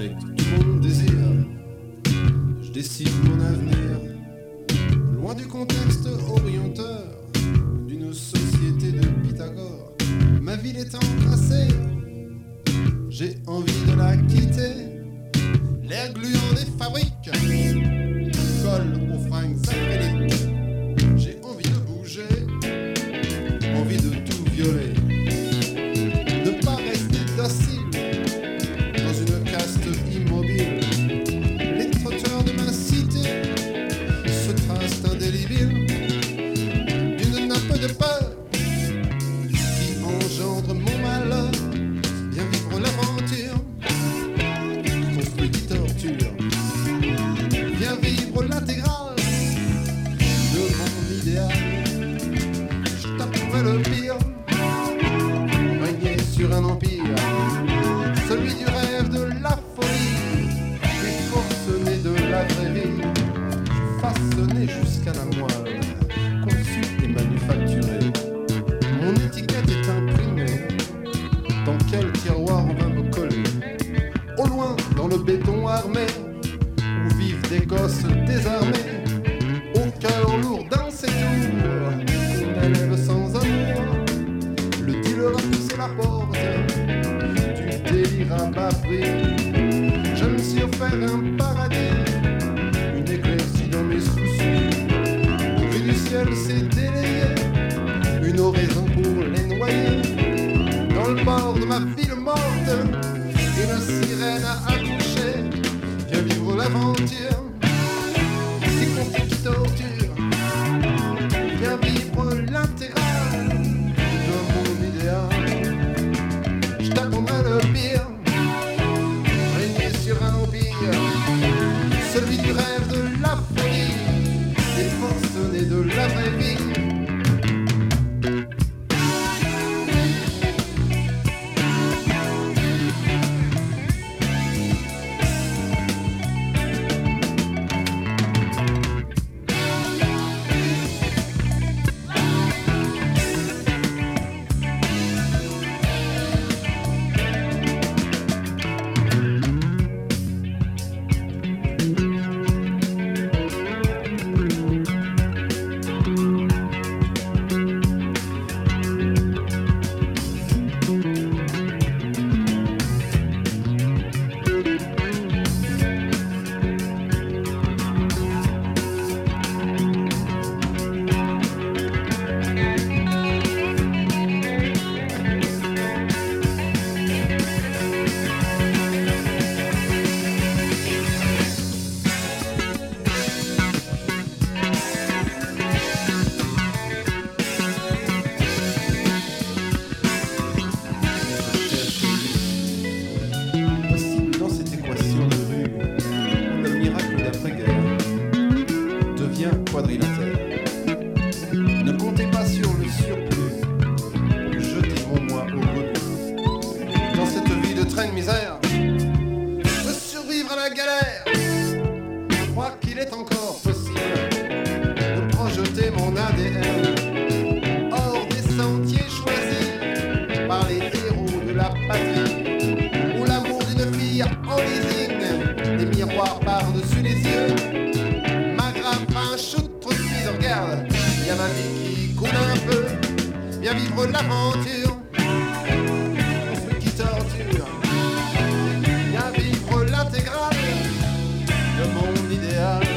avec tout mon désir. Je décide mon avenir, loin du contexte orienteur d'une société de Pythagore. Ma ville est encrassée, j'ai envie de la quitter. L'air gluant des fabriques imprimée. Dans quel tiroir on va me coller Au loin, dans le béton armé, où vivent des gosses désarmés, au cœur lourd dans ces tours, on élève sans amour. Le dealer a poussé la porte du délire à bas prix. Je me suis offert un paradis, une éclaircie dans mes soucis. Le vue du ciel s'est délayé, bord de ma ville morte, une sirène a accouché. Viens vivre l'aventure, qu'il est encore possible de projeter mon ADN hors des sentiers choisis par les héros de la patrie où l'amour d'une fille en leasing, des miroirs par-dessus les yeux. Ma grappe un shoot trop de regarde, y a ma vie qui coule un peu, viens vivre l'aventure. yeah.